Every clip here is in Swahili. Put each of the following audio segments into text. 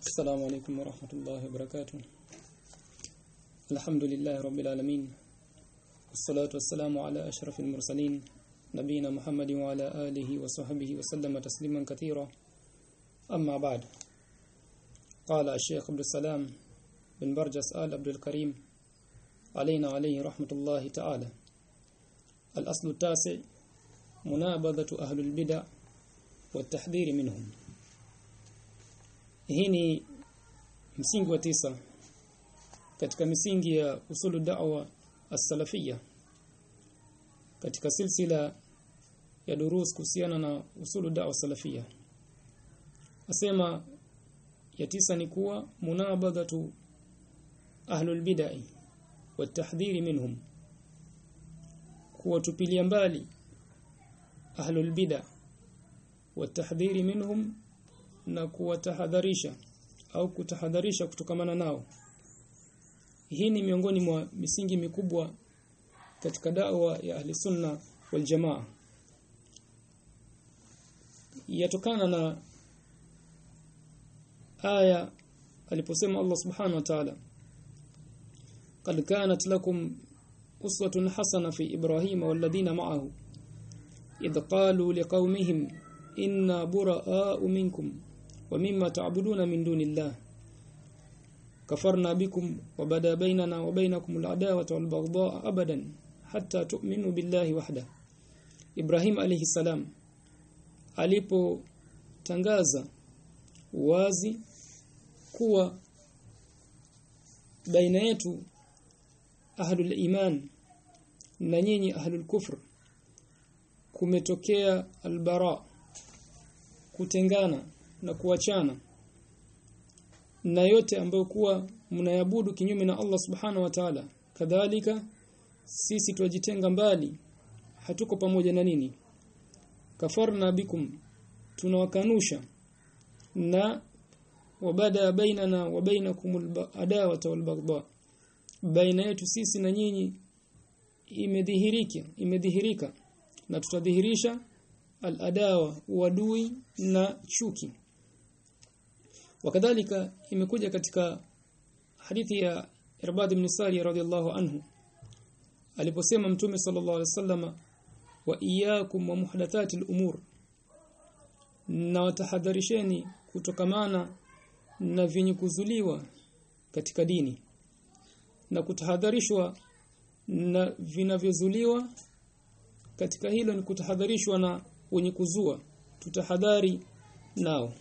السلام عليكم ورحمة الله وبركاته. الحمد لله رب العالمين. والصلاة والسلام على أشرف المرسلين نبينا محمد وعلى آله وصحبه وسلم تسليما كثيرا. أما بعد قال الشيخ عبد السلام بن برجس آل عبد الكريم علينا عليه رحمة الله تعالى. الأصل التاسع منابذة أهل البدع والتحذير منهم. Hii ni msingi wa tisa katika misingi ya usulu da'wa as-salafiyya. Katika silsila ya durus kuhusiana na usulu da'wa salafiyya asema ya tisa ni kuwa munabadhatu ahlul bid'ah watahdhiri minhum. Kuwa tupilia mbali ahlul bid'ah wa tahdhiri minhum na kuwatahadharisha au kutahadharisha kutokamana nao. Hii ni miongoni mwa misingi mikubwa katika da'wa ya ahli sunna wal jamaa. Yatokana na aya aliposema Allah subhanahu wa ta'ala qad kanat lakum uswatun hasana fi ibrahima walladhina ma'ahu idh qalu liqaumihim inna buraa'u minkum wa mimma ta'buduna min dunillah. Kafarna bikum wa bada bainana wa bainakum al'adawatu wal baghdha abadan hatta tu'minu billahi wahda. Ibrahim alayhi salam alipotangaza wazi kuwa baina yetu ahlul iman na nyinyi ahlul kufr kumetokea albara kutengana na kuachana na yote ambayo kuwa mnayabudu kinyume na Allah subhana wa ta'ala. Kadhalika sisi tuwajitenga mbali hatuko pamoja na nini? Kafarna bikum tunawakanusha. Na wabada bainana wa bainakum adawata wal baghdha baina yetu sisi na nyinyi imedhihirika imedhihirika. Na tutadhihirisha al-adawa wadui na chuki wakadhalika imekuja katika hadithi ya Irbad ibn Sari radhiyallahu anhu. Aliposema mtume sallallahu alaihi wasallama wa iyyakum wa muhdathati al-umur. Na watahadharisheni kutokamana na vyenye kuzuliwa katika dini. Na kutahadharishwa na vinavyozuliwa katika hilo ni kutahadharishwa na wenye kuzua. Tutahadhari nao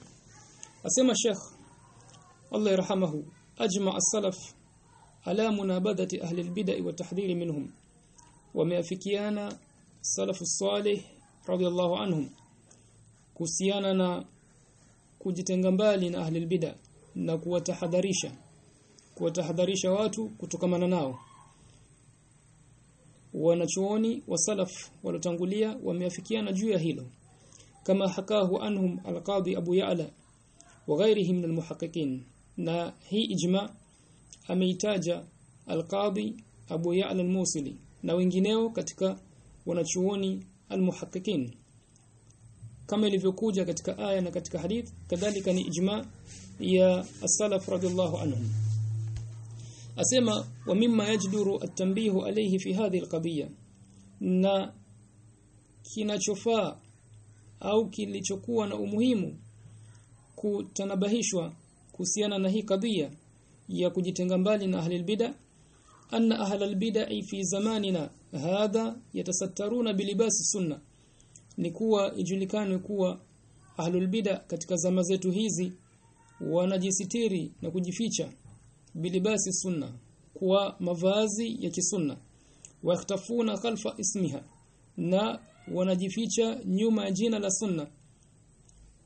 asema Sheikh Allah yarhamahu ajma as-salaf ala munabadati ahli al-bid'ah wa tahdhiri minhum. Wameafikiana salafu salih radiyallahu anhum kuhusiana na kujitenga mbali na ahli al-bid'ah na kuwatahadharisha kuwatahadharisha watu kutokamana nao. Wanachuoni wa salaf walotangulia wameafikiana juu ya hilo. Kama hakahu anhum alqadi abu ya'la wa من almuhaqqiqin na hii ijma ameitaja alqadi abu ya'la al-Musili na wengineo katika wanachuoni almuhaqqiqin kama ilivyokuja katika aya na katika hadith kadhalika ni ijma ya as-salaf radiyallahu anhum asema wa mimma yajduru at-tanbihu alayhi fi hadhihi al-qadiyya na kinachofaa au kilichokuwa na umuhimu kutanabahishwa kuhusiana na hii kadhia ya kujitenga mbali na ahli al-bid'ah anna ahli al-bid'ah fi zamanina hadha yatasattaruna bilibasi sunna ni kuwa ijulikane kuwa ahlul bid'a katika zama zetu hizi wanajisitiri na kujificha bilibasi sunna kwa mavazi ya kisunna wakhtafuna khalfa ismiha na wanajificha nyuma ya jina la sunna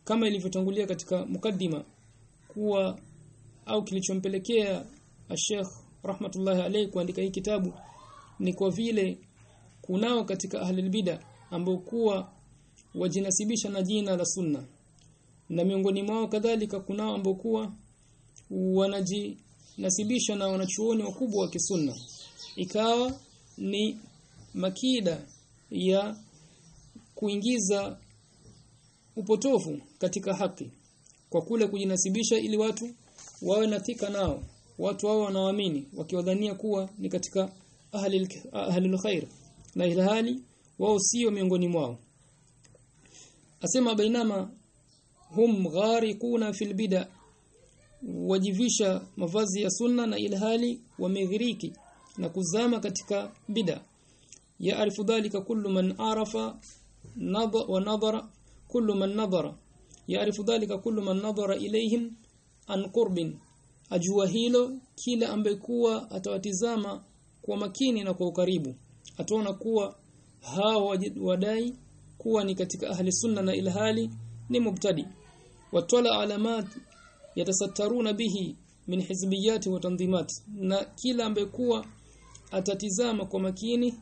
kama ilivyotangulia katika mukaddima kuwa au kilichompelekea Sheikh rahmatullahi alayhi kuandika hii kitabu ni kwa vile kunao katika ahlul bid'a ambao kuwa wajinasibisha na jina la sunna. Na miongoni mwao kadhalika kunao ambao kuwa wanajinasibisha na wanachuoni wakubwa wa kisunna. Ikawa ni makida ya kuingiza upotofu katika haki. Kwa kule kujinasibisha ili watu wawe na thika nao watu wao wanaamini wakiwadhania kuwa ni katika ahli ahli khair na ilhali wao sio miongoni mwao. Asema bainama hum gharikuna fil bid'a. Wajivisha mavazi ya sunna na ilhali wameghiriki na kuzama katika bid'a. Ya arifu dhalika kullu man arafa nadha wa nadhara kullu man nadhara. Yaarifu dhalika kullu man nadhara ilayhim an qurbin. Ajua hilo kila ambaye kuwa atawatizama kwa makini na kwa ukaribu. Ataona kuwa hawa wadai kuwa ni katika ahli sunna na ilhali ni mubtadi. Watala alamat yatasattaruna bihi min hizbiyati wa tanzimat. Na kila ambaye kuwa atatizama kwa makini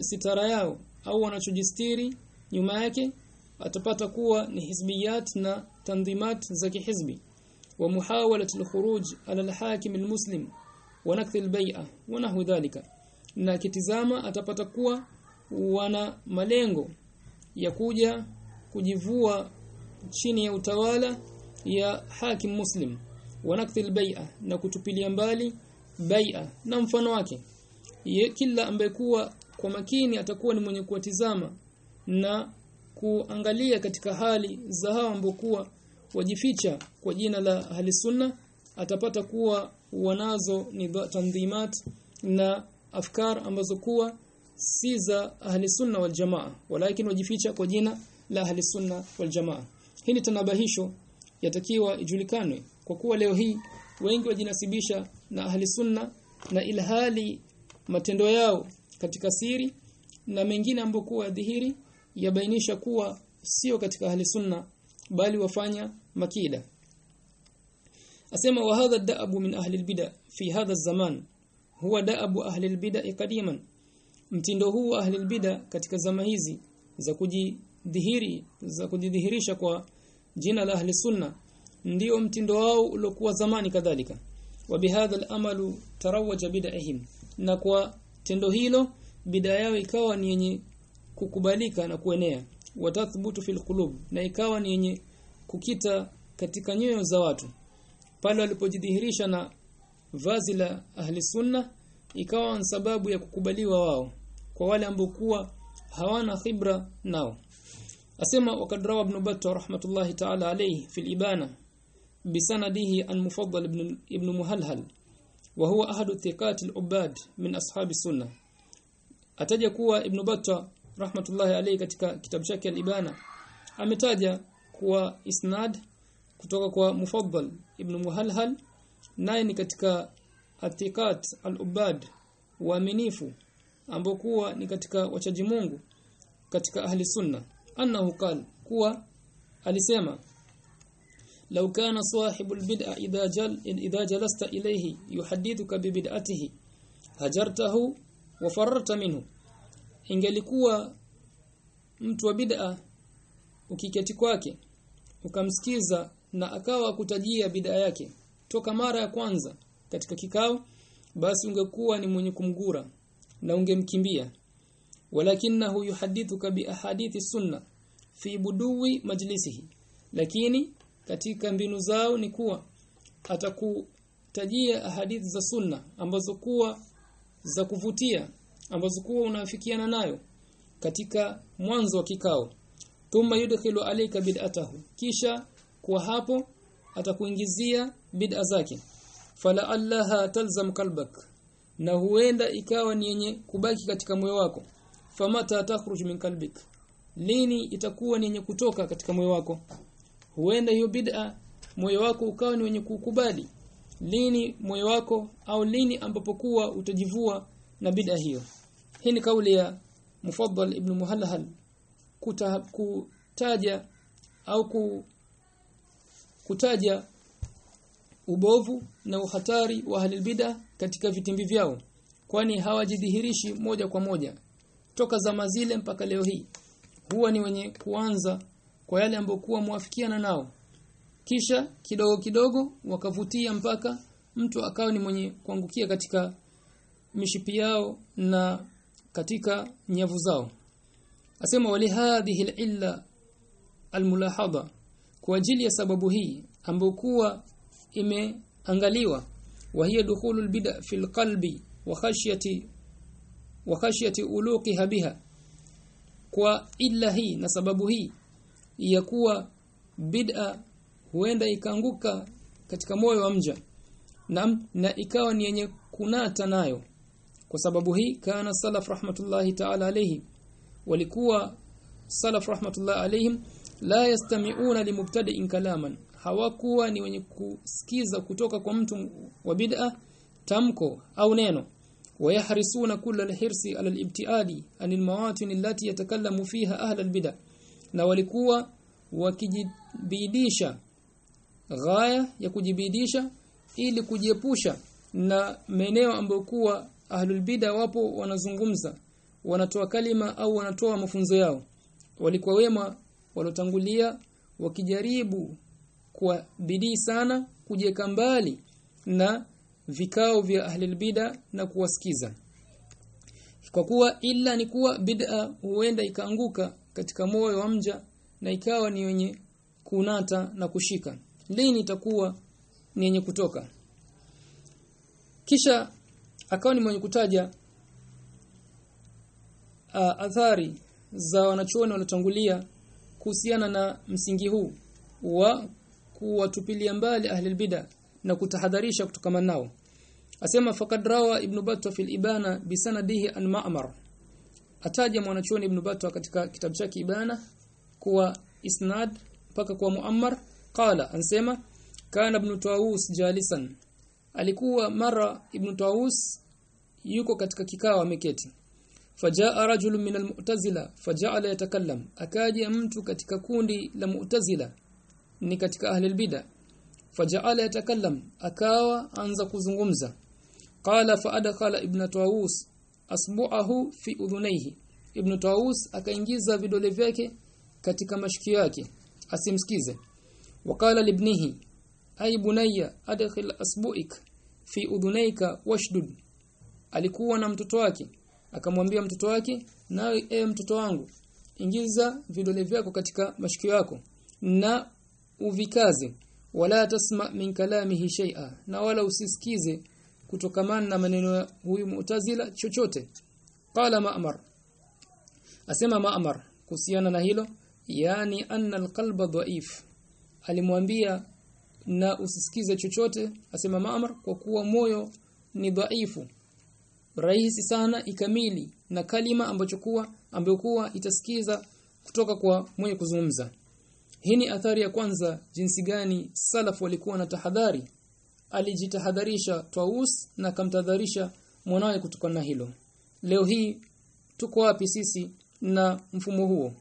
sitara yao au wanachojistiri nyuma yake atapata kuwa ni hizbiyat na tanzimat za kihizbi wa muhawalat al-khuruj ala al-hakim al-muslim wa nakth al-bai'a wa nahu dhalika. Na kitizama atapata kuwa wana malengo ya kuja kujivua chini ya utawala ya hakim muslim wa nakth al-bai'a na kutupilia mbali bai'a na mfano wake. Ye, kila ambaye kuwa kwa makini atakuwa ni mwenye kuwatizama na kuangalia katika hali za hao ambokuwa wajificha kwa jina la ahli sunna atapata kuwa wanazo ni tanzimat na afkar ambazo kuwa si za ahli sunna wal jamaa walakin wajificha kwa jina la ahli sunna wal jamaa. Hii ni tanabahisho yatakiwa ijulikanwe kwa kuwa leo hii wengi wajinasibisha na ahli sunna na ilhali matendo yao katika siri na mengine ambayo kuwa dhihiri yabainisha kuwa sio katika ahli sunna bali wafanya makida. Asema wa hadha da'abu min ahli albida fi hadha zaman. Huwa da'abu ahli albida qadiman. Mtindo huu wa ahli albida katika zama hizi za kujidhihiri za kujidhihirisha kwa jina la ahli sunna ndio mtindo wao uliokuwa zamani kadhalika. Wa bihadha al-amalu tarawaja bid'ahim na kwa tendo hilo bid'a yao ikawa ni yenye kukubalika na kuenea. Watathbutu fil qulub na ikawa ni yenye kukita katika nyoyo za watu. Pale walipojidhihirisha na vazi la ahli sunna ikawa sababu ya kukubaliwa wao kwa wale ambao kuwa hawana khibra nao. Asema wakadrawa ibn battah rahmatullahi ta'ala alayhi fil ibana bisanadihi an mufaddal ibn ibn muhalhal wa huwa ahadu thiqat al-ubad min ashabi sunnah ataja kuwa ibn battah rahmatullahi alayhi katika kitabu chake al-ibana. Ametaja kuwa isnad kutoka kwa mufaddal ibn muhalhal naye ni katika atiqat al-ubad waaminifu ambao kuwa ni katika wachaji Mungu katika ahli sunna. Annahu qal kuwa alisema sahibul bid'a idha jal idha jalasta ilayhi yuhaddithuka bi bid'atihi hajartahu wa fararta minhu ingelikuwa mtu wa bid'a ukiketi kwake ukamsikiza na akawa kutajia bid'a yake toka mara ya kwanza katika kikao basi ungekuwa ni mwenye kumgura na ungemkimbia. Walakinahu yuhadithuka bi ahadithi sunna fi budui majlisihi. Lakini katika mbinu zao ni kuwa atakutajia ahadithi za sunna ambazo kuwa za kuvutia ambazo kuwa unafikiana nayo katika mwanzo wa kikao. Thumma yudkhilu alayka bid'atahu. Kisha kwa hapo atakuingizia bid'a zake. Fala allaha talzam kalbak. Na huenda ikawa ni yenye kubaki katika moyo wako. Famata takhruj min kalbik. Lini itakuwa ni yenye kutoka katika moyo wako? Huenda hiyo bid'a moyo wako ukawa ni wenye kukubali. Lini moyo wako au lini ambapo kuwa utajivua na bid'a hiyo hii ni kauli ya Mufaddal ibn Muhallahal. Kuta, kutaja au ku, kutaja ubovu na uhatari wa halilbida katika vitimbi vyao kwani hawajidhihirishi moja kwa moja. Toka zama zile mpaka leo hii huwa ni wenye kuanza kwa yale ambayo kuwa muafikiana nao. Kisha kidogo kidogo wakavutia mpaka mtu akawa ni mwenye kuangukia katika mishipi yao na katika nyavu zao. Asema wali hadhihi illa almulahadha kwa ajili ya sababu hii ambayo kuwa imeangaliwa wa hiya dukhulul bid'a fil qalbi wa khashyati wa khashyati uluqiha biha kwa illa hii na sababu hii ya kuwa bid'a huenda ikaanguka katika moyo wa mja na, na ikawa ni yenye kunata nayo kwa sababu hii kana salaf rahmatullahi ta'ala alayhi walikuwa salaf rahmatullahi alayhim la yastami'una limubtadi'in kalaman hawakuwa ni wenye kusikiza kutoka kwa mtu wa bid'a tamko au neno ويحرصون كل الحرص على الابتعاد عن المواطن التي يتكلم فيها أهل البدع na walikuwa wakijibidisha ghaya ya kujibidisha ili kujiepusha na maeneo ambayo kuwa ahlul bid'a wapo wanazungumza wanatoa kalima au wanatoa mafunzo yao. Walikuwa wema walotangulia wakijaribu kwa bidii sana kujeka mbali na vikao vya ahlul bid'a na kuwasikiza. Kwa kuwa ila ni kuwa bid'a huenda ikaanguka katika moyo wa mja na ikawa ni yenye kunata na kushika. Lini itakuwa ni yenye kutoka? Kisha akawa ni mwenye kutaja uh, athari za wanachuoni waliotangulia kuhusiana na msingi huu wa kuwatupilia mbali ahli bid'a na kutahadharisha kutokana nao. Asema faqad rawa ibn battah fil ibana bisanadihi an ma'mar. Ataja mwanachuoni ibn battah katika kitabu chake ibana kuwa isnad mpaka kwa muammar. Qala ansema kana ibn tawus jalisan. Alikuwa mara ibn tawus yuko katika kikao ameketi. Fajaa rajulun min almu'tazila faja'ala yatakallam. Akaja mtu katika kundi la mu'tazila? Ni katika ahli albid'a. Faja'ala yatakallam akawa anza kuzungumza. Qala fa adkhala ibn tawus asbu'ahu fi udhunayhi. Ibn tawus akaingiza vidole vyake katika mashikio yake. Asimsikize. Waqala libnihi ay bunayya adkhil asbu'ik fi udhunayka washdud alikuwa na mtoto wake. Akamwambia mtoto wake nawe e mtoto wangu ingiza vidole vyako katika mashikio yako na uvikaze. Wala tasma min kalamihi shay'a na wala usisikize kutokamana na maneno ya huyu mu'tazila chochote. Qala ma'mar. Asema ma'mar kuhusiana na hilo yani anna alqalba dhaif alimwambia na usisikize chochote asema ma'mar kwa kuwa moyo ni dhaifu rahisi sana ikamili na kalima ambacho kuwa ambayo kuwa itasikiza kutoka kwa mwenye kuzungumza hii ni athari ya kwanza jinsi gani salaf walikuwa na tahadhari alijitahadharisha Taus na akamtahadharisha mwanawe kutokana na hilo leo hii tuko wapi sisi na mfumo huo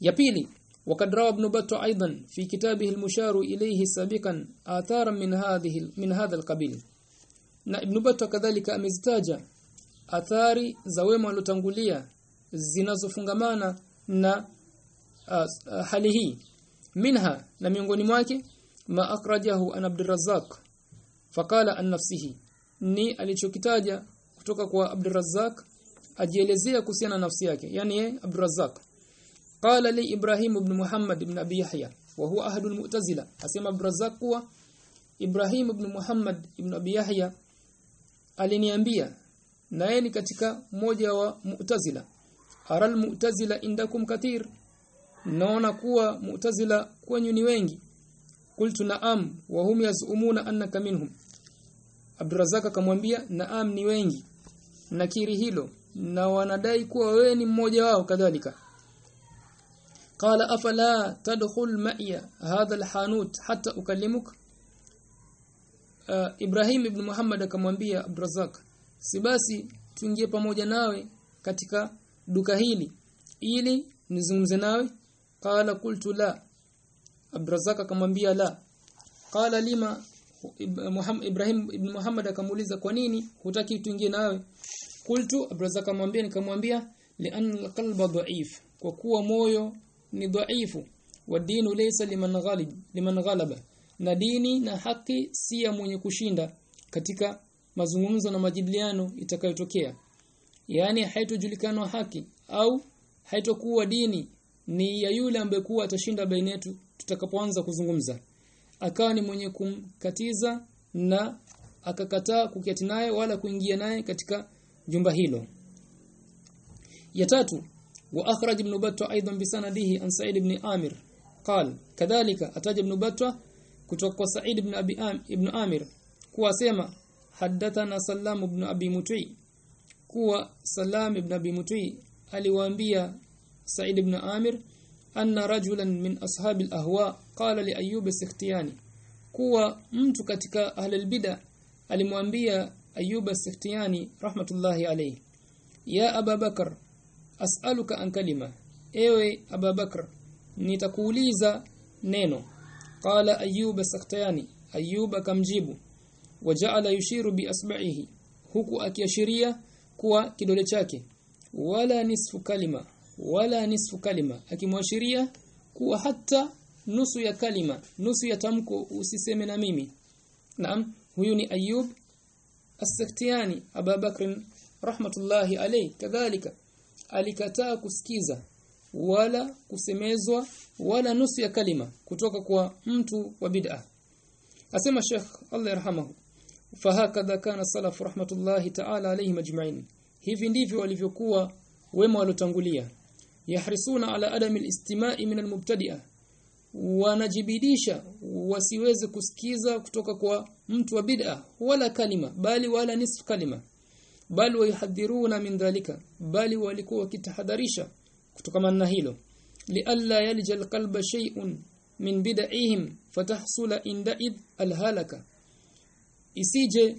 ya pili وقد روى ابن بطة ايضا في كتابه المشار اليه سابقا آثارا من هذه من هذا القبيل na Ibn Battah kadhalika amezitaja athari za wema waliotangulia zinazofungamana na uh, uh, hali hii. Minha na miongoni mwake ma akrajahu an Abdurrazzaq faqala an nafsihi. Ni alichokitaja kutoka kwa Abdurrazzaq ajielezea kuhusiana na nafsi yake. Yani yeye Abdurrazzaq. Qala li Ibrahim ibn Muhammad ibn Abi Yahya wa huwa ahadul mu'tazila. Asema Abdurrazzaq kuwa Ibrahim ibn Muhammad ibn Abi Yahya aliniambia na yeye ni katika mmoja wa Mu'tazila. Aral Mu'tazila indakum kathir. Naona kuwa Mu'tazila kwenyu ni wengi. Qultu na'am wa hum yazumuna annaka minhum. Abdurazzaq akamwambia naam ni wengi. Nakiri hilo na wanadai kuwa wewe ni mmoja wao kadhalika. Qala afala tadkhul ma'iya hadha alhanut hatta ukallimuk uh, Ibrahim ibn Muhammad akamwambia Abdurazak si basi tuingie pamoja nawe katika duka hili ili nizungumze nawe? Qala qultu la. Abdurazak akamwambia la. Qala lima Muhammad Ibrahim ibn Muhammad akamuuliza kwa nini hutaki tuingie nawe? Qultu Abdurazak akamwambia nikamwambia li'anna alqalba dha'if kwa kuwa moyo ni dhaifu wa dinu laysa liman ghalib liman ghalaba na dini na haki si ya mwenye kushinda katika mazungumzo na majadiliano itakayotokea yani haitojulikana haki au haitokuwa dini ni ya yule ambaye kuwa atashinda baina yetu tutakapoanza kuzungumza akawa ni mwenye kumkatiza na akakataa kuketi naye wala kuingia naye katika jumba hilo ya tatu wa akhraj ibn battah aidan bisanadihi an sa'id ibn amir قال كذلك اتاج ابن بطه kutoka kwa Sa'id ibn Abi Am, ibn Amir kuwa sema hadathana Salam ibn Abi Mut'i kuwa Salam ibn Abi Mut'i aliwaambia Sa'id ibn Amir anna rajulan min ashabi al-ahwa qala li Ayyub as-Sikhtiyani kuwa mtu katika ahli al-bid'ah alimwambia Ayyub as-Sikhtiyani rahmatullahi alayhi ya Ababakar as'aluka an kalima. Ewe Aba Bakar nitakuuliza neno qala Ayyub saktayani ayub Ayyub akamjibu waja'ala yushiru bi asba'ihi huku akiashiria kuwa kidole chake wala nisfu kalima wala nisfu kalima akimwashiria kuwa hata nusu ya kalima nusu ya tamko usiseme na mimi. Naam huyu ni Ayub as-Sakhtiyani ababakr rahmatullahi alayhi. Kadhalika alikataa kusikiza wala kusemezwa wala nusu ya kalima kutoka kwa mtu wa bid'a. Asema Sheikh Allah yarhamahu fahakadha kana salaf rahmatullahi ta'ala alayhi majma'in. Hivi ndivyo walivyokuwa wema walotangulia. Yahrisuna ala adami alistima'i min almubtadi'a. Wanajibidisha wasiweze kusikiza kutoka kwa mtu wa bid'a wala kalima bali wala nisf kalima. Bali wayuhadhiruna min dhalika bali walikuwa wakitahadharisha kutokana na hilo lialla yalja alqalba shay'un min bid'ihim fatahsula indaid alhalaka isije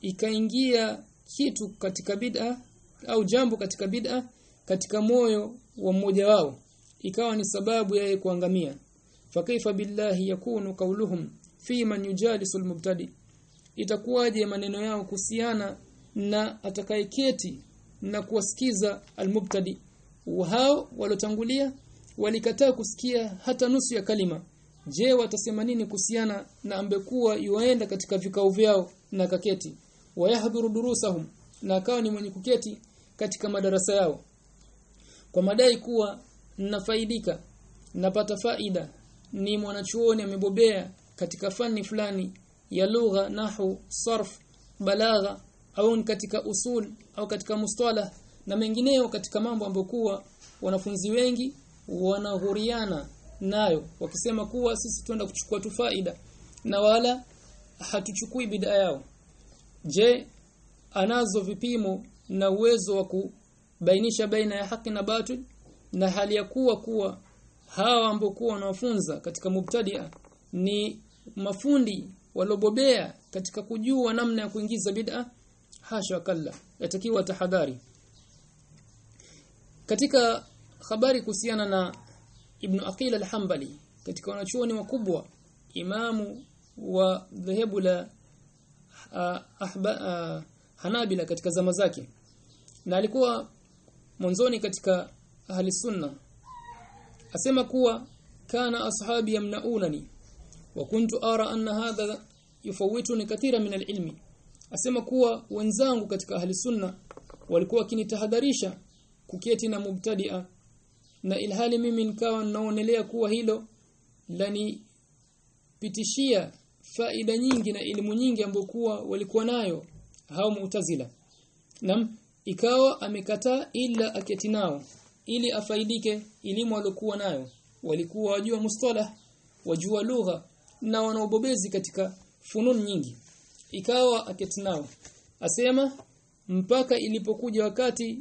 ikaingia kitu katika bid'a au jambo katika bid'a katika moyo wa mmoja wao ikawa ni sababu yeye kuangamia fakaifa billahi yakunu qawluhum fi man yujalisul mubtadi itakuwaje maneno yao kuhusiana na atakayeketi na kuwasikiza almubtadi hao walotangulia walikataa kusikia hata nusu ya kalima. Je watasema nini kuhusiana na ambekuwa yuaenda katika vikao vyao na kaketi? Wayahdhuru durusahum na akawa ni mwenye kuketi katika madarasa yao. Kwa madai kuwa nafaidika napata faida ni mwanachuoni amebobea katika fani fulani ya lugha nahu sarf balagha au katika usul au katika mustalah na mengineyo katika mambo ambayo kuwa wanafunzi wengi wanaghuriana nayo wakisema kuwa sisi tuenda kuchukua tu faida na wala hatuchukui bidaa yao. Je anazo vipimo na uwezo wa kubainisha baina ya haki na batil na hali ya kuwa kuwa hawa ambao kuwa wanafunza katika mubtadia ni mafundi walobobea katika kujua namna ya kuingiza bid'a? Hasha kalla yatakiwa tahadhari. Katika habari kuhusiana na Ibn Aqil al-Hanbali katika wanachuoni wakubwa imamu wa dhehebu la uh, ahba, uh, Hanabila katika zama zake. Na alikuwa mwanzoni katika ahli sunna. Asema kuwa kana ashabi yamnaunani wa kuntu ara anna hadha yufawituni kathira min alilmi. Asema kuwa wenzangu katika ahli sunna walikuwa kinitahadharisha kuketi na mubtadia na ilhali mimi nikawa naonelea kuwa hilo lani pitishia faida nyingi na elimu nyingi ambokuwa walikuwa nayo hao mu'tazila. Nam ikawa amekataa ila aketi nao ili afaidike elimu aliyokuwa nayo. Walikuwa wajua mustalah wajua lugha na wanaobobezi katika funun nyingi. Ikawa aketi nao. Asema mpaka ilipokuja wakati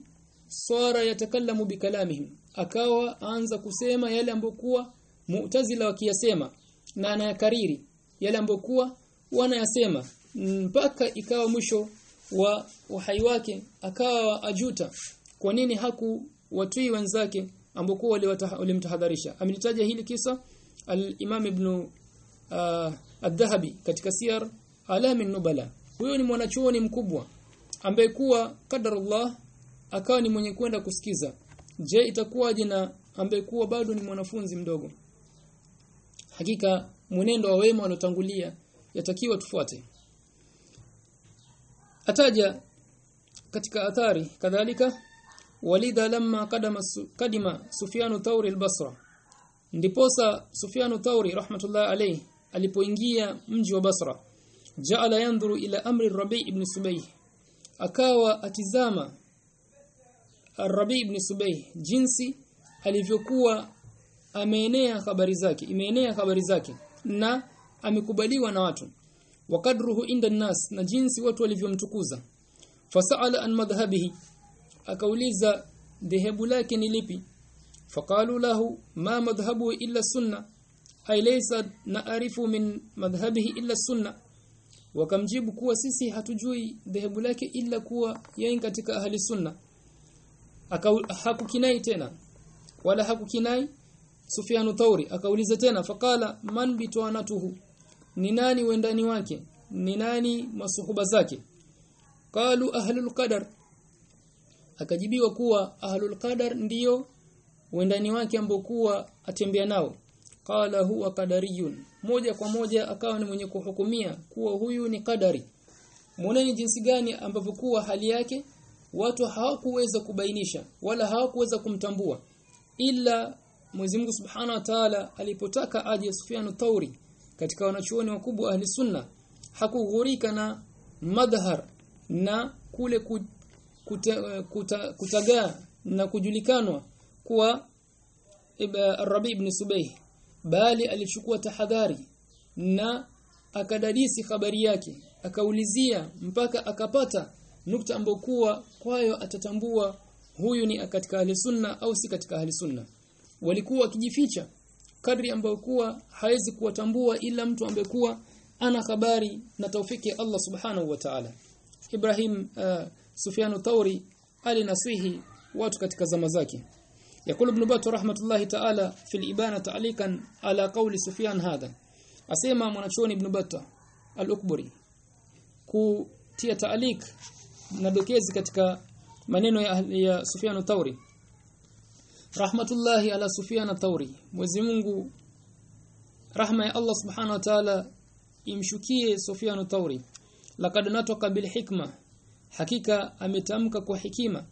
swara yatakallamu bikalamihim akawa anza kusema yale ambokuwa mu'tazila wakiyasema na anayakariri yale ambokuwa wanayasema mpaka ikawa mwisho wa uhai wake akawa ajuta kwa nini haku watui wenzake ambokuwa walimtahadharisha. Amelitaja hili kisa al-Imam Ibn uh, ad-Dhahabi katika siyar alam nubala huyo ni mwanachuoni mkubwa ambaye kuwa kadarullah akawa ni mwenye kwenda kusikiza je itakuwaje na ambaye kuwa bado ni mwanafunzi mdogo? Hakika mwenendo wa wema waliotangulia yatakiwa tufuate. Ataja katika athari kadhalika walidha lamma kadama kadima sufyanu thauri albasra. Ndiposa Sufyanu Thauri rahmatullah alayhi alipoingia mji wa Basra jaala yandhuru ila amri Rabi ibn Subayh. Akawa atizama Rabi ibn Subayh jinsi alivyokuwa ameenea habari zake imeenea habari zake na amekubaliwa na watu. Wakadruhu inda nas na jinsi watu walivyomtukuza. Fasala an madhhabihi akauliza dhehebu lake ni lipi? Faqalu lahu ma madhhabu illa sunna ay laysa na'rifu min madhhabihi illa sunna. Wakamjibu kuwa sisi hatujui dhehebu lake ila kuwa yeye katika ahli sunna hakukinai tena. Wala hakukinai Sufyanu Thauri akauliza tena fakala man bitwanatuhu ni nani wendani wake? Ni nani masuhuba zake? Qalu ahlul qadar. Akajibiwa kuwa ahlul qadar ndiyo wendani wake ambao kuwa atembea nao. Qala huwa qadariyun. Moja kwa moja akawa ni mwenye kuhukumia kuwa huyu ni qadari. Muoneni jinsi gani ambavyo kuwa hali yake watu hawakuweza kubainisha wala hawakuweza kumtambua ila Mwenyezi Mungu Subhanahu wa Ta'ala alipotaka aje Sufyan Thauri katika wanachuoni wakubwa ahli sunna hakughurika na madhhar na kule kuta, kuta, kutagaa na kujulikanwa kuwa Rabi ibn Subayh bali alichukua tahadhari na akadadisi habari yake akaulizia mpaka akapata nukta ambayo kuwa kwayo atatambua huyu ni katika ahli sunna au si katika ahli sunna walikuwa wakijificha kadri ambayo kuwa hawezi kuwatambua ila mtu ambaye kuwa ana habari na taufiki ya Allah subhanahu wa ta'ala Ibrahim uh, Sufyan Thauri alinasihi watu katika zama zake يقول ابن بطة رحمة الله تعالى في الإبانة تعليقا على قول سفيان هذا أسيما منachoni ابن بطة الأكبري kutia taalik na dokezi katika maneno ya, ya Sufyan Thauri rahmatullahi ala Sufyan Thauri Mwenyezi Mungu rahma ya Allah subhanahu wa ta'ala imshukie Sufyan Thauri laqad nataka bil hikma. Hakika ametamka kwa hikima.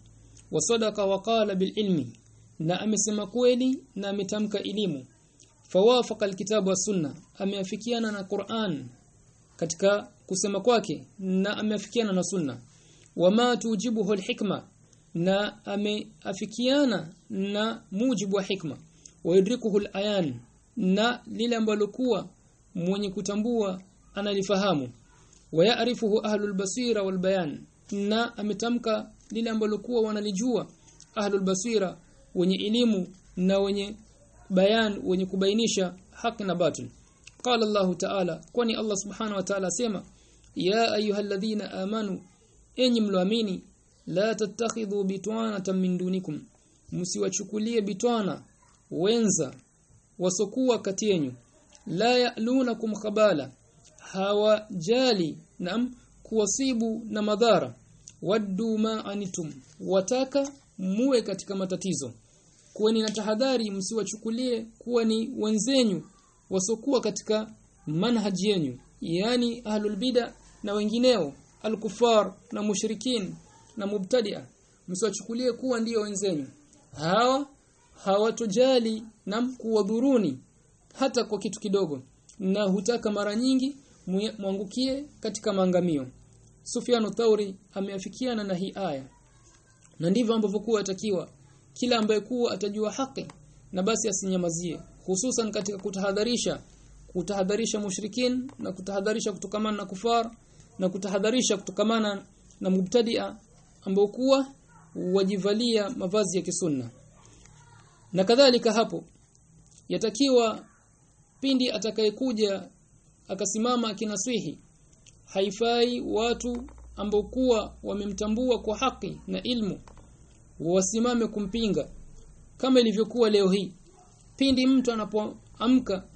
Wa sadaqa wa qala bil ilmi. Na amesema kweli na ametamka elimu fawafaqa alkitabu wa sunna. Ameafikiana na Qur'an katika kusema kwake na ameafikiana na sunna wama tujibuhu alhikma. Na ameafikiana na mujibu wa hikma. Wayudrikuhu alayan. Na lile ambalo kuwa mwenye kutambua analifahamu. Wayaarifuhu ahlul basira wal bayan. Na ametamka lile ambalo kuwa wanalijua ahlul basira wenye elimu na wenye bayan wenye kubainisha haki na batil. Qala Allah ta'ala kwani Allah subhanahu wa ta'ala asema ya ayyuhalladhina amanu enyi mloamini la tattakhidhu bitwana min dunikum. Msiwachukulie bitwana wenza wasokuwa kati yenu. La ya'lunakum khabala hawajali nam kuwasibu na madhara. Waddu ma anitum wataka muwe katika matatizo. Kuweni na tahadhari msiwachukulie kuwa ni wenzenyu wasokuwa katika manhaji yenu yani ahlul bid'a na wengineo alkufar na mushrikin na mubtadia. Msiwachukulie kuwa ndiyo wenzenu hawa hawatojali na kuwadhuruni hata kwa kitu kidogo na hutaka mara nyingi mwangukie katika maangamio. Sufyanu Thauri ameafikiana na hii aya. Na ndivyo ambavyo kuwa atakiwa. Kila ambaye kuwa atajua haki na basi asinyamazie. Hususan katika kutahadharisha. Kutahadharisha mushrikin na kutahadharisha kutokamana na kufar na kutahadharisha kutokamana na mubtadia ambao kuwa wajivalia mavazi ya kisunna. Na kadhalika hapo yatakiwa pindi atakayekuja akasimama akinaswihi haifai watu ambao kuwa wamemtambua kwa haki na ilmu wasimame kumpinga kama ilivyokuwa leo hii. Pindi mtu anapoamka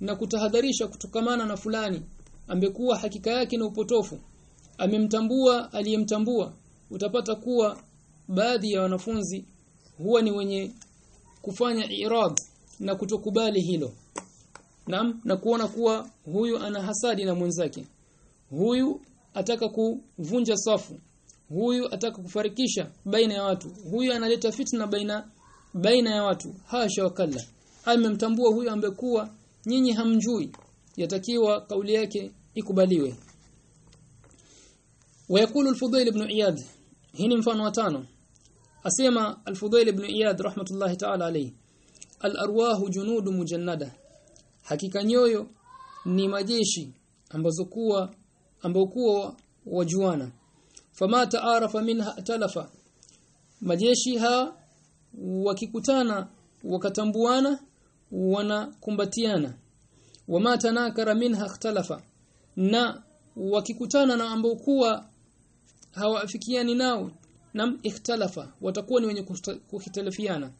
na kutahadharisha kutokamana na fulani ambekuwa hakika yake na upotofu. Amemtambua aliyemtambua. Utapata kuwa baadhi ya wanafunzi huwa ni wenye kufanya irad na kutokubali hilo. Naam na kuona kuwa huyu ana hasadi na mwenzake. Huyu ataka kuvunja safu. Huyu ataka kufarikisha baina ya watu. Huyu analeta fitna baina baina ya watu. Hasha wakalla. Amemtambua huyu ambekuwa nyinyi hamjui. Yatakiwa kauli yake ikubaliwe ويقول الفضيل بن عياد هنا mfano wa tano asema al-Fudayl ibn Iyad rahmatullahi ta'ala alayhi al-arwahu junudu mujannada hakika nyoyo ni majeshi ambazo kuwa ambao kuwa wajuana fama taarafa minha talafa majeshi ha wakikutana wakatambuana wanakumbatiana wama tanakara minha ikhtalafa na wakikutana na ambao kuwa hawaafikiani nao nam ikhtalafa watakuwa ni wenye kuhitalafiana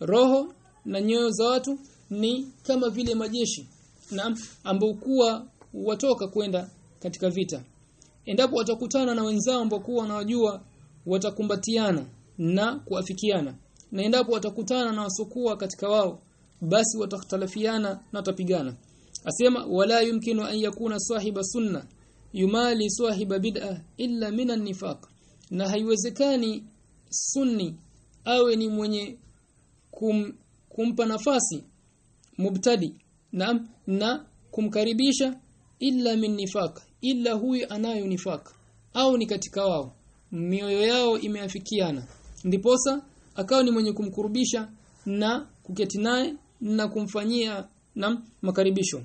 roho na nyoyo za watu ni kama vile majeshi na ambao kuwa watoka kwenda katika vita. Endapo watakutana na wenzao ambao kuwa wanajua watakumbatiana na kuafikiana. Na endapo watakutana na wasokuwa katika wao basi watakhtalafiana na watapigana asema wala yumkinu an yakuna sahiba sunna yumali sahiba bid'a illa minan nifaq na haiwezekani sunni awe ni mwenye kum, kumpa nafasi mubtadi na, na kumkaribisha illa min nifaq illa huyu anayo nifaq au ni katika wao. Mioyo yao imeafikiana. Ndiposa akawa ni mwenye kumkurubisha na kuketi naye na kumfanyia na makaribisho.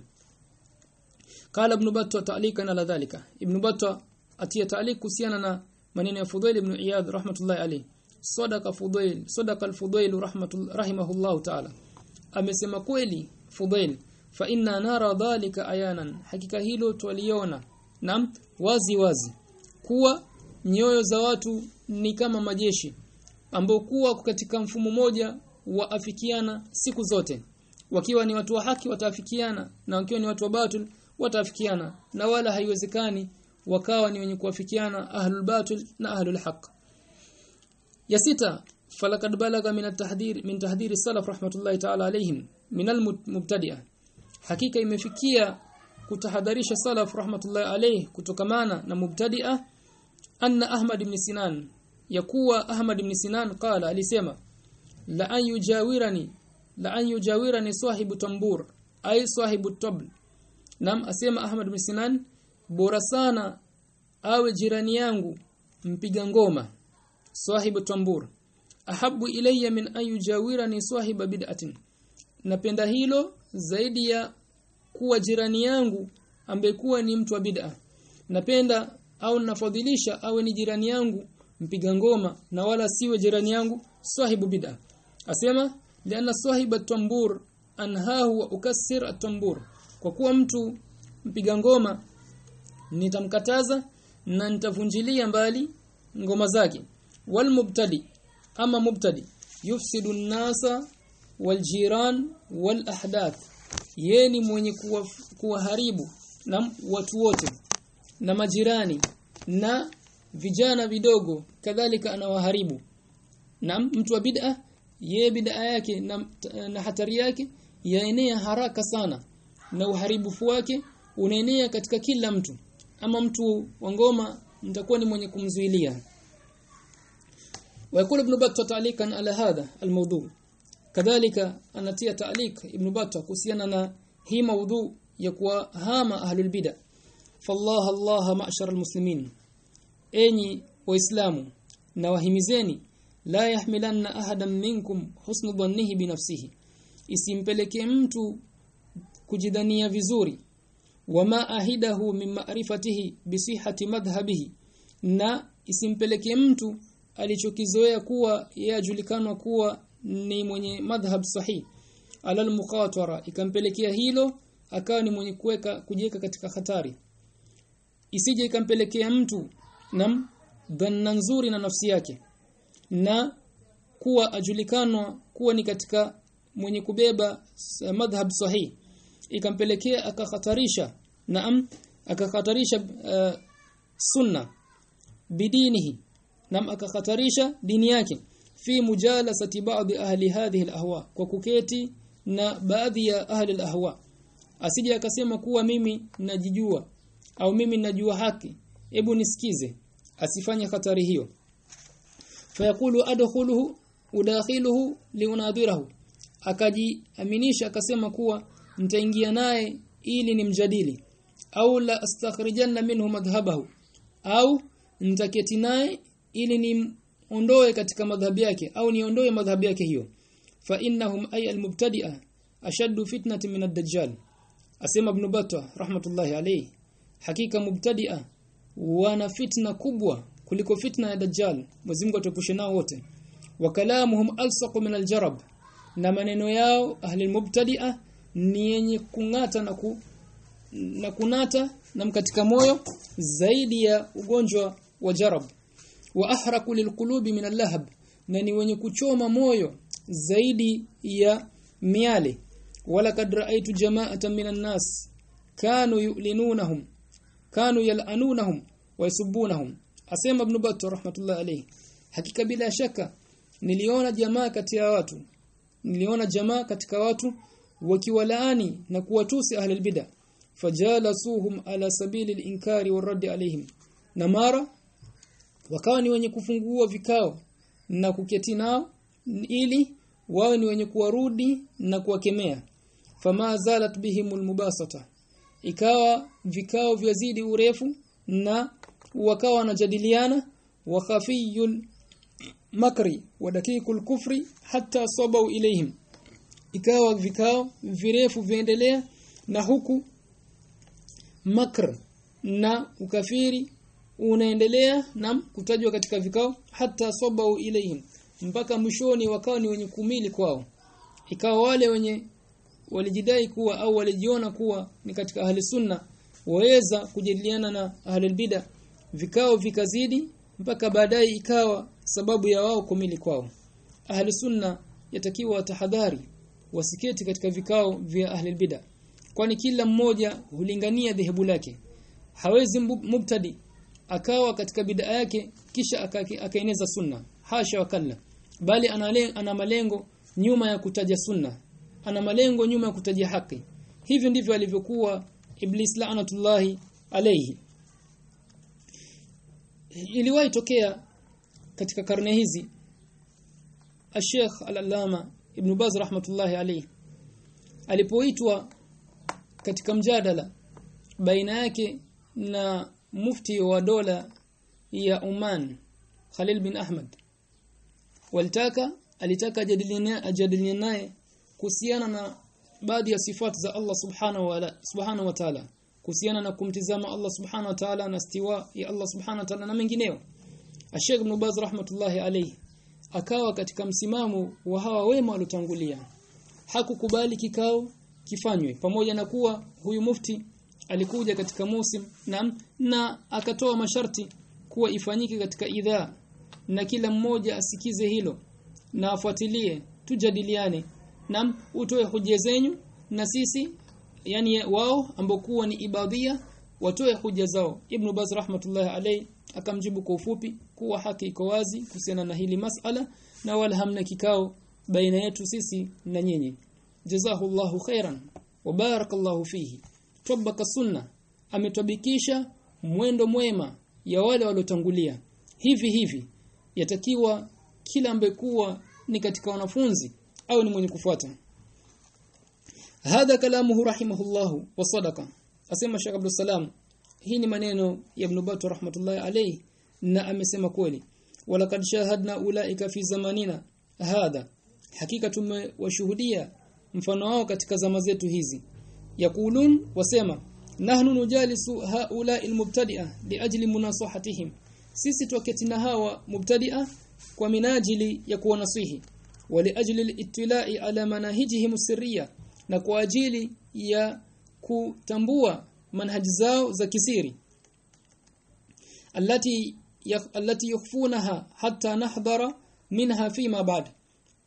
Kala Ibn Battah ta'likan ala dhalika. Ibn Battah atia ta'lik kuhusiana na maneno ya Fudail ibn Iyad rahmatullahi alayhi. Sadaqa Fudail sadaqa al-Fudail rahimahullahu ta'ala. Amesema kweli Fudail fa inna nara dhalika ayanan. Hakika hilo twaliona. Nam wazi wazi. Kuwa nyoyo za watu ni kama majeshi ambao kuwa katika mfumo moja waafikiana siku zote wakiwa ni watu wa haki wataafikiana na wakiwa ni watu wa batil wataafikiana na wala haiwezekani wakawa ni wenye kuafikiana ahlul batil na ahlul haq. Ya sita falakad balaga min at-tahdhir min tahdhir salaf rahmatullahi ta'ala alayhim min al-mubtadi'ah hakika imefikia kutahadharisha salaf rahmatullahi alayhi kutokamana na mubtadi'a anna ahmad ibn sinan yakuwa ahmad ibn sinan qala alisema la an yujawirani la an yujawirani sahibu tambur ay sahibu tabl. Nam asema ahmad bin sinan bora sana awe jirani yangu mpiga ngoma sahibu tambur. Ahabu ilayya min an yujawirani sahiba bid'atin. Napenda hilo zaidi ya kuwa jirani yangu ambaye kuwa ni mtu wa bid'a. Napenda au nafadhilisha awe ni jirani yangu mpiga ngoma na wala siwe jirani yangu sahibu bid'a. Asema lianna sahiba tambur anhahu wa ukassir at-tambur. Kwa kuwa mtu mpiga ngoma nitamkataza na nitavunjilia mbali ngoma zake. Wal mubtadi ama mubtadi yufsidu an-nasa wal jiran wal ahdath. Yeni mwenye kuwaharibu na watu wote na majirani na vijana vidogo kadhalika anawaharibu. Na mtu wa bid'a ye bid'a yake na, na hatari yake yaenea haraka sana na uharibifu wake unaenea katika kila mtu ama mtu wa ngoma mtakuwa ni mwenye kumzuilia ويقول ابن بطة تعليقا على هذا الموضوع كذلك anatia تعليق ابن بطة kuhusiana na hii maudhu ya kuwa hama ahlul bid'a fallah allah ma'shar almuslimin enyi waislamu na wahimizeni la yahmilanna ahadan minkum husnu dhannihi binafsihi isimpelekee mtu kujidhania vizuri. Wama ahidahu min ma'rifatihi bisihhati madhhabihi. Na isimpelekee mtu alichokizoea kuwa yajulikanwa kuwa ni mwenye madhhab sahihi alal muqatara ikampelekea hilo akawa ni mwenye kuweka kujiweka katika hatari. Isije ikampelekea mtu nam dhanna nzuri na nafsi yake na kuwa ajulikanwa kuwa ni katika mwenye kubeba madhhab sahihi ikampelekea akakhatarisha naam akakhatarisha uh, sunna bidinihi nam akakhatarisha dini yake. Fi mujalasati baadhi ahli hadhihi alahwa kwa kuketi na baadhi ya ahli alahwa. Asije akasema kuwa mimi najijua au mimi najua haki. Hebu nisikize asifanye hatari hiyo fayaqulu adkhuluhu udakhiluhu liunadhirahu. Akajiaminisha akasema kuwa nitaingia naye ili nimjadili. Au la astakhrijanna minhu madhhabahu. Au nitaketi naye ili nimondoe katika madhhabi yake au niondoe madhhabi yake hiyo. Fa innahum ay almubtadi'a ashaddu fitnatan min ad-dajjal. Asema ibn Battah rahmatullahi alayhi hakika mubtadi'a wana fitna kubwa kuliko fitna ya dajjal Mwenyezi Mungu nao wote. Wa kalamuhum alsaqu min aljarab na maneno yao ahli mubtadi'a ni yenye kungata na ku, na kunata na mkatika moyo zaidi ya ugonjwa wa jarab. Wa ahraku lilqulubi min allahab na ni wenye kuchoma moyo zaidi ya miale. Wala kad raaitu jama'atan minan nas kanu yu'linunahum kanu yal'anunahum wa yasubbunahum asema ibn Battah rahmatullah alayhi hakika bila shaka niliona jamaa kati ya watu niliona jamaa katika watu wakiwalaani na kuwatusi ahli bid'ah. Fajalasuhum ala sabili al-inkari war-radd alayhim. Na mara wakawa ni wenye kufungua vikao na kuketi nao ili wawe ni wenye kuwarudi na kuwakemea. Fama zalat bihimul mubasata ikawa vikao vyazidi urefu na wakawa wanajadiliana wa khafiyul makri wa dakikul kufri hatta sabau ilayhim. Ikawa vikao virefu viendelea na huku makr na ukafiri unaendelea na kutajwa katika vikao hata sabau ilayhim. Mpaka mwishoni wakawa ni wenye kumili kwao. Ikawa wale wenye walijidai kuwa au walijiona kuwa ni katika ahli sunna waweza kujadiliana na ahli bid'a vikao vikazidi mpaka baadaye ikawa sababu ya wao kumili kwao. Ahli sunna yatakiwa tahadhari wasiketi katika vikao vya ahli bid'a kwani kila mmoja hulingania dhehebu lake. Hawezi mubtadi akawa katika bid'a yake kisha akaeneza sunna hasha wakalla bali ana, malengo nyuma ya kutaja sunna ana malengo nyuma ya kutaja haki. Hivyo ndivyo alivyokuwa iblis la'natullahi alayhi iliwahi tokea katika karne hizi. Sheikh Al-Allama Ibn Baz rahmatullahi alayhi alipoitwa katika mjadala baina yake na mufti wa dola ya Oman Khalil bin Ahmad walitaka alitaka ajadiliane naye kuhusiana na baadhi ya sifati za Allah subhanahu wa subhanahu wa ta'ala kuhusiana na kumtizama Allah subhana wa ta'ala na stiwa ya Allah subhana wa ta'ala na mengineo. Sheikh Ibn Baz rahmatullahi alayhi akawa katika msimamo wa hawa wema waliotangulia. Hakukubali kikao kifanywe pamoja na kuwa huyu mufti alikuja katika musim na, na akatoa masharti kuwa ifanyike katika idhaa na kila mmoja asikize hilo na afuatilie tujadiliane. Na utoe hoja zenyu na sisi yani wao ambao kuwa ni ibadia watoe hoja zao. Ibn Baz rahmatullahi alayhi akamjibu kwa ufupi kuwa haki iko wazi kuhusiana na hili masala na wala hamna kikao baina yetu sisi na nyinyi. Jazahullahu khairan wa barakallahu fihi. Tabaka sunna ametabikisha mwendo mwema ya wale waliotangulia. Hivi hivi yatakiwa kila ambaye kuwa ni katika wanafunzi au ni mwenye kufuata hadha kalamuhu rahimahullahu wa sadaqa. Asema Sheikh Abdul Salam hii ni maneno ya Ibn Battah rahmatullahi alayhi na amesema kweli. Walaqad shahadna ulaika fi zamanina hadha. Hakika tumewashuhudia mfano wao katika zama zetu hizi. Yakulun wasema nahnu nujalisu haula almubtadi'a liajli munasahatihim. Sisi tuketi na hawa mubtadi'a kwa minajili ya kuwanasihi wa liajli alittila'i ala manahijihim sirriya na kwa ajili ya kutambua manhaji zao za kisiri. Allati allati yukhfunaha hatta nahdara minha fima ba'd.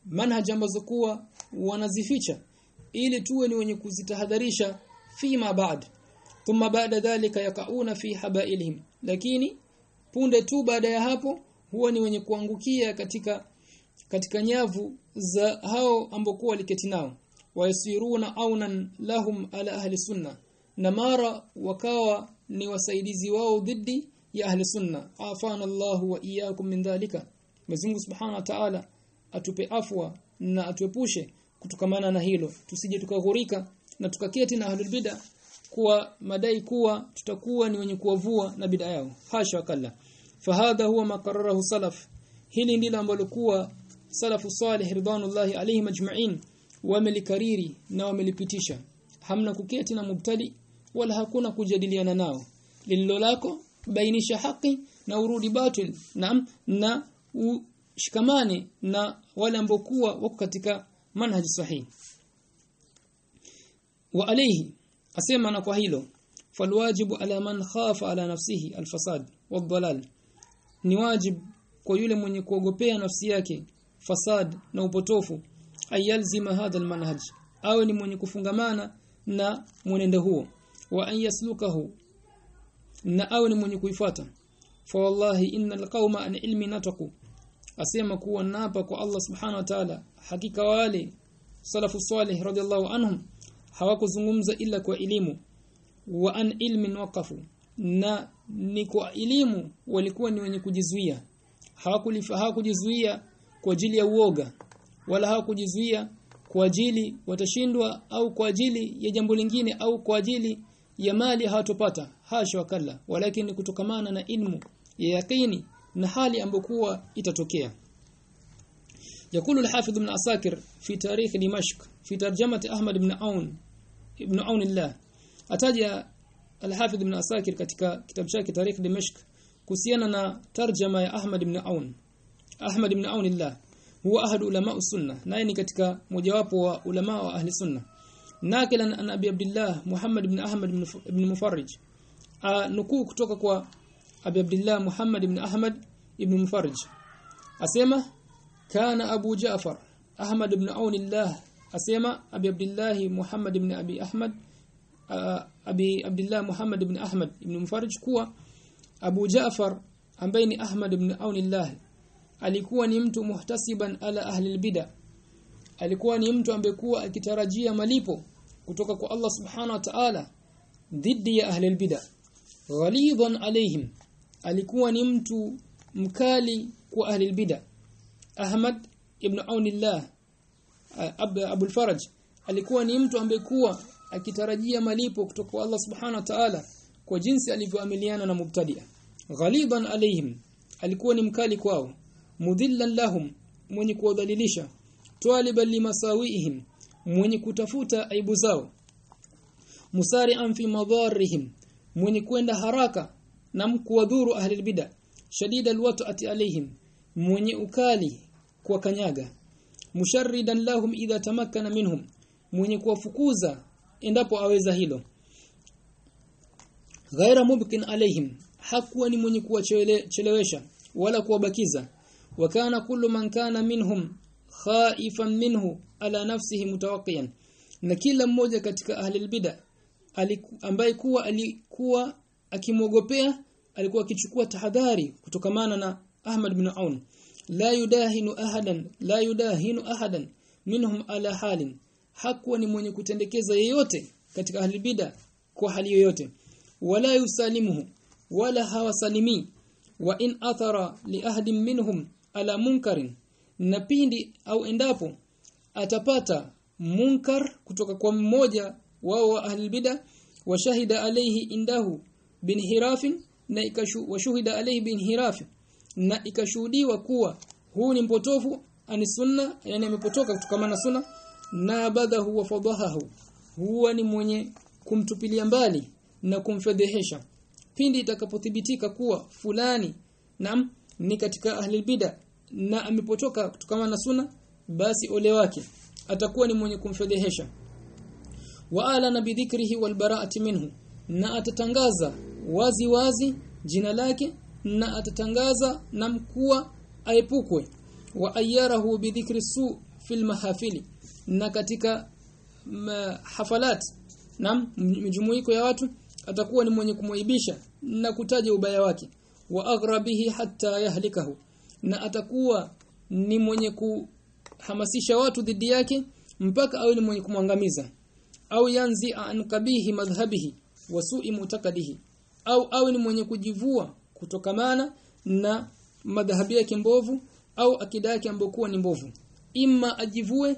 Manhaj ambazo kuwa wanazificha ili tuwe ni wenye kuzitahadharisha fima ba'd. Thumma ba'da dhalika yakauna fi habailihim. Lakini punde tu baada ya hapo huwa ni wenye kuangukia katika katika nyavu za hao ambokuwa liketi nao wayasiruna aunan lahum ala ahli sunna. Na mara wakawa ni wasaidizi wao dhidi ya ahli sunna. Afana Allah wa iyyakum min dhalika. Mwenyezi Subhanahu wa Ta'ala atupe afwa na atuepushe kutokamana na hilo. Tusije tukaghurika na tukaketi na ahlul bid'a kuwa madai kuwa tutakuwa ni wenye kuwavua na bid'a yao. Hasha kalla. Fahadha huwa makararahu salaf. Hili ndilo ambalo kuwa salafu salih ridwanullahi alayhi majma'in wamelikariri na wamelipitisha. Hamna kuketi na mubtadi wala hakuna kujadiliana nao. Lililo lako bainisha haki na urudi batil naam na ushikamane na wale ambao kuwa wako katika manhaji sahihi. Wa alayhi asema na kwa hilo falwajibu ala man khafa ala nafsihi alfasad wadhalal ni wajib kwa yule mwenye kuogopea nafsi yake fasad na upotofu ayalzima hadha almanhaj awe ni mwenye kufungamana na mwenendo huo wa an yaslukahu na awe ni mwenye kuifuata. Fa wallahi innal qauma an ilmi nataku asema kuwa napa kwa Allah subhanahu wa ta'ala hakika wale salafu salih radhiallahu anhum hawakuzungumza ila kwa elimu wa an ilmin waqafu na ni kwa elimu walikuwa ni wenye kujizuia. Hawakujizuia kwa ajili ya uoga wala hawakujizuia kwa ajili watashindwa au kwa ajili ya jambo lingine au kwa ajili ya mali hawatopata hasha wakalla walakini kutokamana na ilmu ya yaqini na hali ambokuwa itatokea يقول الحافظ ابن عساكر في تاريخ دمشق في ترجمة أحمد بن عون ابن عون الله أتاجى الحافظ ابن عساكر katika kitabu chake Tarikh Dimashq kuhusiana na tarjama ya Ahmad ibn Aun Ahmad ibn Aun Allah huwa ahad ulama sunna naye ni katika mojawapo wa ulama wa ahli sunna nakilan an abi abdullah Muhammad ibn Ahmad ibn Mufarrij nukuu kutoka kwa abi abdullah Muhammad ibn Ahmad ibn Mufarrij asema kana Abu Ja'far Ahmad ibn Aun Allah asema abi abdullah Muhammad ibn Abi Ahmad abi abdullah Muhammad ibn Ahmad ibn Mufarrij kuwa Abu Ja'far ambaye ni Ahmad ibn Aunillah alikuwa ni mtu muhtasiban ala ahli albida. Alikuwa ni mtu ambekuwa akitarajia malipo kutoka kwa Allah subhanahu wa ta'ala dhidi ya ahli albida. Ghalidan alaihim alikuwa ni mtu mkali kwa ahli albida. Ahmad ibn Aunillah Abu al-Faraj alikuwa ni mtu ambekuwa akitarajia malipo kutoka kwa Allah subhanahu wa ta'ala kwa jinsi alivyoamiliana na mubtadia. Ghaliban alaihim alikuwa ni mkali kwao mudhillan lahum mwenye kuwadhalilisha. Twaliban limasawihim mwenye kutafuta aibu zao. Musari'an fi madarihim mwenye kwenda haraka na mkuwadhuru ahli bid'a. Shadida alwat'ati alaihim mwenye ukali kwa kanyaga. Musharridan lahum idha tamakkana minhum mwenye kuwafukuza endapo aweza hilo. Ghaira mubkin alaihim hakuwa ni mwenye kuwachelewesha wala kuwabakiza wakana kullu man kana minhum khaifan minhu ala nafsihi mutawaqqiyan na kila mmoja katika ahli albida ambaye kuwa alikuwa akimwogopea alikuwa akichukua tahadhari kutokamana na Ahmad bin Aun. La yudahinu ahadan la yudahinu ahadan minhum ala halin. Hakuwa ni mwenye kutendekeza yeyote katika ahli bida kwa hali yoyote. Wala yusalimuhu wala hawasalimi wa in athara li ahadin minhum ala munkarin. Na pindi au endapo atapata munkar kutoka kwa mmoja wao wa ahli bida washahida alayhi indahu bin hirafin na ikashu wa shahida alayhi bin hirafin. Na ikashuhudiwa kuwa huu ni mpotofu ani sunna yani amepotoka kutokana na sunna na badahu wa fadahahu. Huwa ni mwenye kumtupilia mbali na kumfedhehesha. Pindi itakapothibitika kuwa fulani nam ni katika ahli bida na amepotoka kutokana na sunna basi ole wake atakuwa ni mwenye kumfedhehesha. Wa ala na bidhikrihi wal bara'ati minhu na atatangaza wazi wazi jina lake na atatangaza na mkuu aepukwe. Wa ayarahu bidhikri su fil mahafili na katika hafalat na mjumuiko ya watu atakuwa ni mwenye kumwaibisha na kutaja ubaya wake. Wa aghrabihi hatta yahlikahu na atakuwa ni mwenye kuhamasisha watu dhidi yake mpaka awe ni mwenye kumwangamiza. Au yanzi an kabihi madhhabihi wa su'i mutakadihi. Au awe ni mwenye kujivua kutokamana na madhahabi yake mbovu au akida yake ambokuwa ni mbovu. Imma ajivue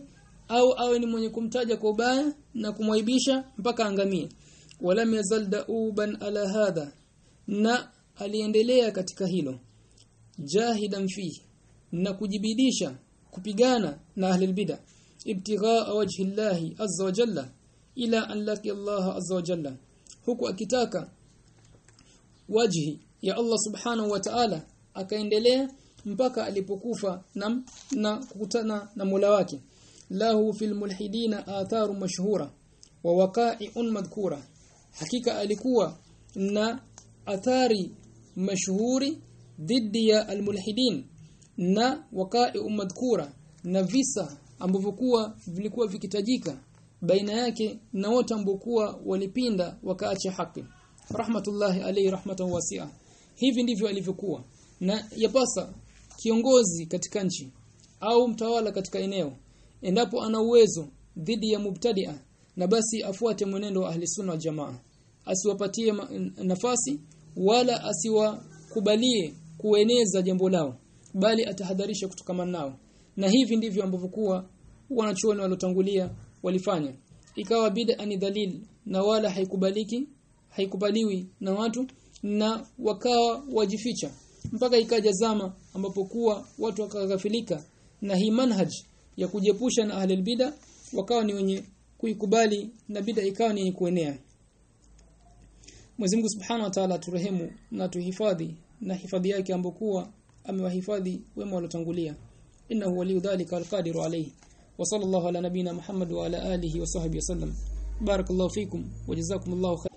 au awe ni mwenye kumtaja kwa ubaya na kumwaibisha mpaka angamie walam yazal dauban ala hadha. Na aliendelea katika hilo jahidan fi na kujibidisha kupigana na ahli bid'a. Ibtighaa wajhi Allah azza wa jalla ila an laqi Allah azza wa jalla. Huku akitaka wajhi ya Allah subhanahu wa ta'ala akaendelea mpaka alipokufa na, na kukutana na Mola wake. Lahu fil mulhidina atharu mashhura wa waqa'i'un madhkura. Hakika alikuwa na athari mashuhuri dhidi ya almulhidin na wakai madhkura na visa ambavyo kuwa vilikuwa vikitajika baina yake na wote ambokuwa walipinda wakaacha haki. Rahmatullahi alayhi rahmatan wasi'a. Hivi ndivyo alivyokuwa. Na yapasa kiongozi katika nchi au mtawala katika eneo endapo ana uwezo dhidi ya mubtadia na basi afuate mwenendo wa ahli sunna jamaa. Asiwapatie nafasi wala asiwakubalie kueneza jambo lao bali atahadharisha kutokamana nao. Na hivi ndivyo ambavyo kuwa wanachuoni walotangulia walifanya. Ikawa bid'a ni dalil na wala haikubaliki haikubaliwi na watu na wakawa wajificha. Mpaka ikaja zama ambapo kuwa watu wakaghafilika na hii manhaj ya kujepusha na ahli bid'a wakawa ni wenye kuikubali na bid'a ikawa ni kuenea. Mwenyezi Mungu Subhanahu wa Ta'ala turehemu na tuhifadhi na hifadhi yake ambokuwa amewahifadhi wema waliotangulia. Innahu waliyu dhalika alqadiru alayhi. Wa sallallahu ala nabina Muhammad wa ala alihi wa sahbihi wasallam barakallahu fikum wa jazakumullahu